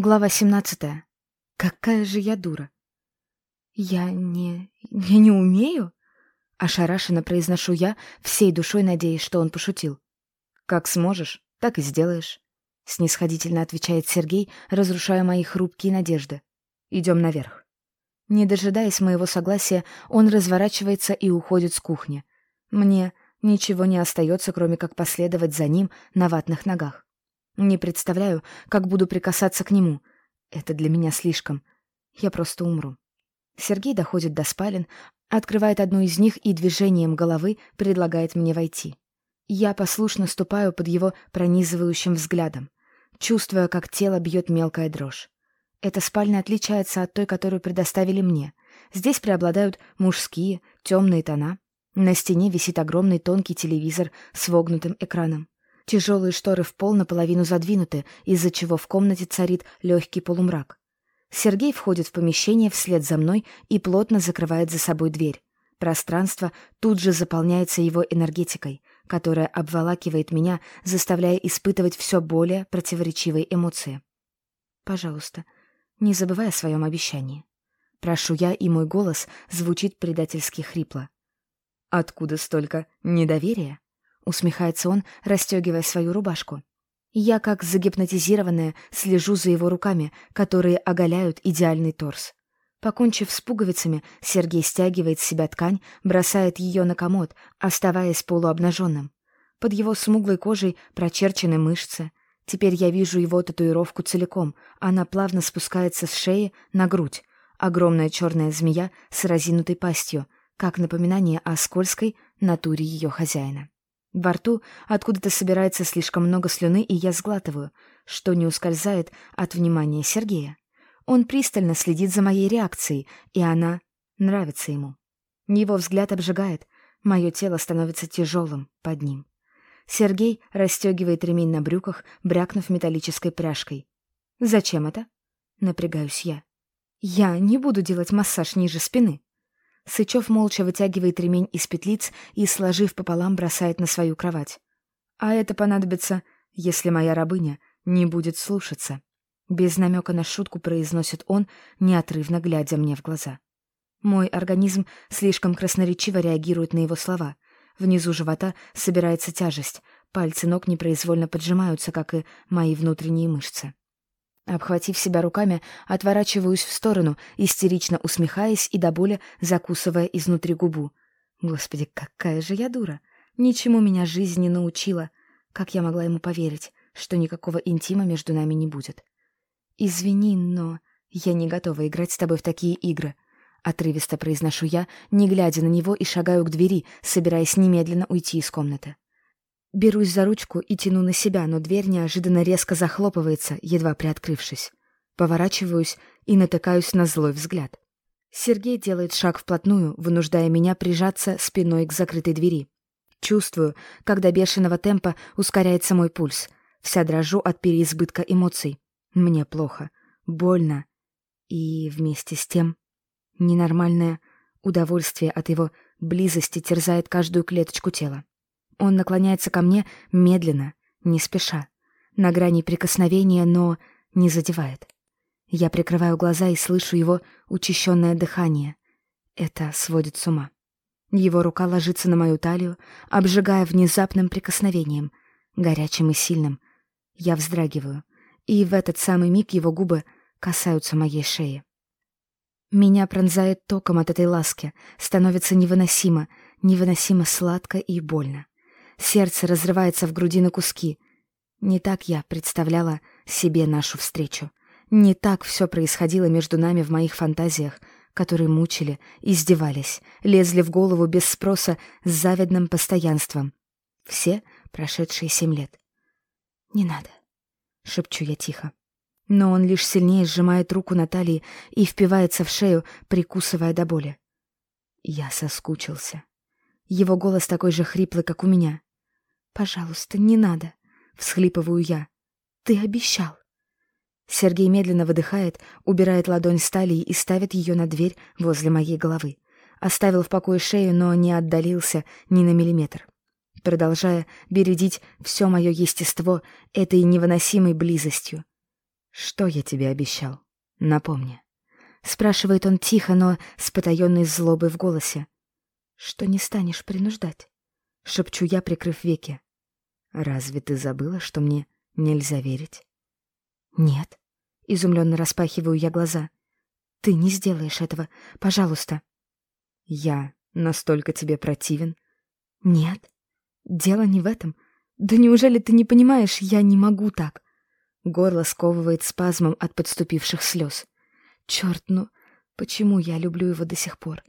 Глава 17. Какая же я дура. Я не... я не умею? Ошарашенно произношу я, всей душой надеясь, что он пошутил. Как сможешь, так и сделаешь. Снисходительно отвечает Сергей, разрушая мои хрупкие надежды. Идем наверх. Не дожидаясь моего согласия, он разворачивается и уходит с кухни. Мне ничего не остается, кроме как последовать за ним на ватных ногах. Не представляю, как буду прикасаться к нему. Это для меня слишком. Я просто умру. Сергей доходит до спален, открывает одну из них и движением головы предлагает мне войти. Я послушно ступаю под его пронизывающим взглядом, чувствуя, как тело бьет мелкая дрожь. Эта спальня отличается от той, которую предоставили мне. Здесь преобладают мужские, темные тона. На стене висит огромный тонкий телевизор с вогнутым экраном. Тяжелые шторы в пол наполовину задвинуты, из-за чего в комнате царит легкий полумрак. Сергей входит в помещение вслед за мной и плотно закрывает за собой дверь. Пространство тут же заполняется его энергетикой, которая обволакивает меня, заставляя испытывать все более противоречивые эмоции. «Пожалуйста, не забывай о своем обещании». Прошу я, и мой голос звучит предательски хрипло. «Откуда столько недоверия?» Усмехается он, расстегивая свою рубашку. Я, как загипнотизированная, слежу за его руками, которые оголяют идеальный торс. Покончив с пуговицами, Сергей стягивает с себя ткань, бросает ее на комод, оставаясь полуобнаженным. Под его смуглой кожей прочерчены мышцы. Теперь я вижу его татуировку целиком. Она плавно спускается с шеи на грудь. Огромная черная змея с разинутой пастью, как напоминание о скользкой натуре ее хозяина. Во рту откуда-то собирается слишком много слюны, и я сглатываю, что не ускользает от внимания Сергея. Он пристально следит за моей реакцией, и она нравится ему. Его взгляд обжигает, мое тело становится тяжелым под ним. Сергей расстегивает ремень на брюках, брякнув металлической пряжкой. «Зачем это?» — напрягаюсь я. «Я не буду делать массаж ниже спины». Сычев молча вытягивает ремень из петлиц и, сложив пополам, бросает на свою кровать. А это понадобится, если моя рабыня не будет слушаться. Без намека на шутку произносит он, неотрывно глядя мне в глаза. Мой организм слишком красноречиво реагирует на его слова. Внизу живота собирается тяжесть, пальцы ног непроизвольно поджимаются, как и мои внутренние мышцы. Обхватив себя руками, отворачиваюсь в сторону, истерично усмехаясь и до боли закусывая изнутри губу. Господи, какая же я дура! Ничему меня жизнь не научила. Как я могла ему поверить, что никакого интима между нами не будет? Извини, но я не готова играть с тобой в такие игры. Отрывисто произношу я, не глядя на него и шагаю к двери, собираясь немедленно уйти из комнаты. Берусь за ручку и тяну на себя, но дверь неожиданно резко захлопывается, едва приоткрывшись. Поворачиваюсь и натыкаюсь на злой взгляд. Сергей делает шаг вплотную, вынуждая меня прижаться спиной к закрытой двери. Чувствую, когда бешеного темпа ускоряется мой пульс. Вся дрожу от переизбытка эмоций. Мне плохо, больно. И вместе с тем ненормальное удовольствие от его близости терзает каждую клеточку тела. Он наклоняется ко мне медленно, не спеша, на грани прикосновения, но не задевает. Я прикрываю глаза и слышу его учащенное дыхание. Это сводит с ума. Его рука ложится на мою талию, обжигая внезапным прикосновением, горячим и сильным. Я вздрагиваю, и в этот самый миг его губы касаются моей шеи. Меня пронзает током от этой ласки, становится невыносимо, невыносимо сладко и больно. Сердце разрывается в груди на куски. Не так я представляла себе нашу встречу. Не так все происходило между нами в моих фантазиях, которые мучили, издевались, лезли в голову без спроса с завидным постоянством. Все прошедшие семь лет. «Не надо», — шепчу я тихо. Но он лишь сильнее сжимает руку Натальи и впивается в шею, прикусывая до боли. Я соскучился. Его голос такой же хриплый, как у меня. «Пожалуйста, не надо», — всхлипываю я. «Ты обещал». Сергей медленно выдыхает, убирает ладонь с талии и ставит ее на дверь возле моей головы. Оставил в покое шею, но не отдалился ни на миллиметр. Продолжая бередить все мое естество этой невыносимой близостью. «Что я тебе обещал? Напомни». Спрашивает он тихо, но с потаенной злобой в голосе. «Что не станешь принуждать?» Шепчу я, прикрыв веки. «Разве ты забыла, что мне нельзя верить?» «Нет». Изумленно распахиваю я глаза. «Ты не сделаешь этого. Пожалуйста». «Я настолько тебе противен?» «Нет. Дело не в этом. Да неужели ты не понимаешь, я не могу так?» Горло сковывает спазмом от подступивших слез. Черт, ну почему я люблю его до сих пор?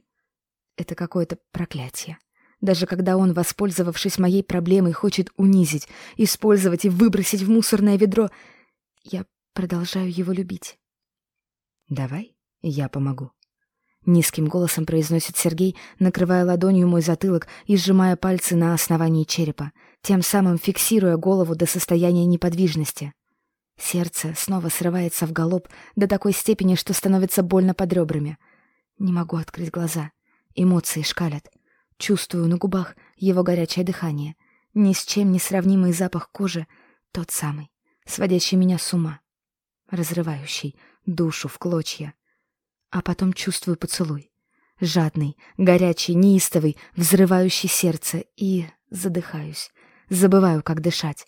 Это какое-то проклятие. Даже когда он, воспользовавшись моей проблемой, хочет унизить, использовать и выбросить в мусорное ведро, я продолжаю его любить. «Давай, я помогу», — низким голосом произносит Сергей, накрывая ладонью мой затылок и сжимая пальцы на основании черепа, тем самым фиксируя голову до состояния неподвижности. Сердце снова срывается в галоп до такой степени, что становится больно под ребрами. Не могу открыть глаза. Эмоции шкалят. Чувствую на губах его горячее дыхание. Ни с чем не сравнимый запах кожи, тот самый, сводящий меня с ума. Разрывающий душу в клочья. А потом чувствую поцелуй. Жадный, горячий, неистовый, взрывающий сердце. И задыхаюсь. Забываю, как дышать.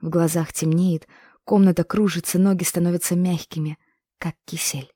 В глазах темнеет, Комната кружится, ноги становятся мягкими, как кисель.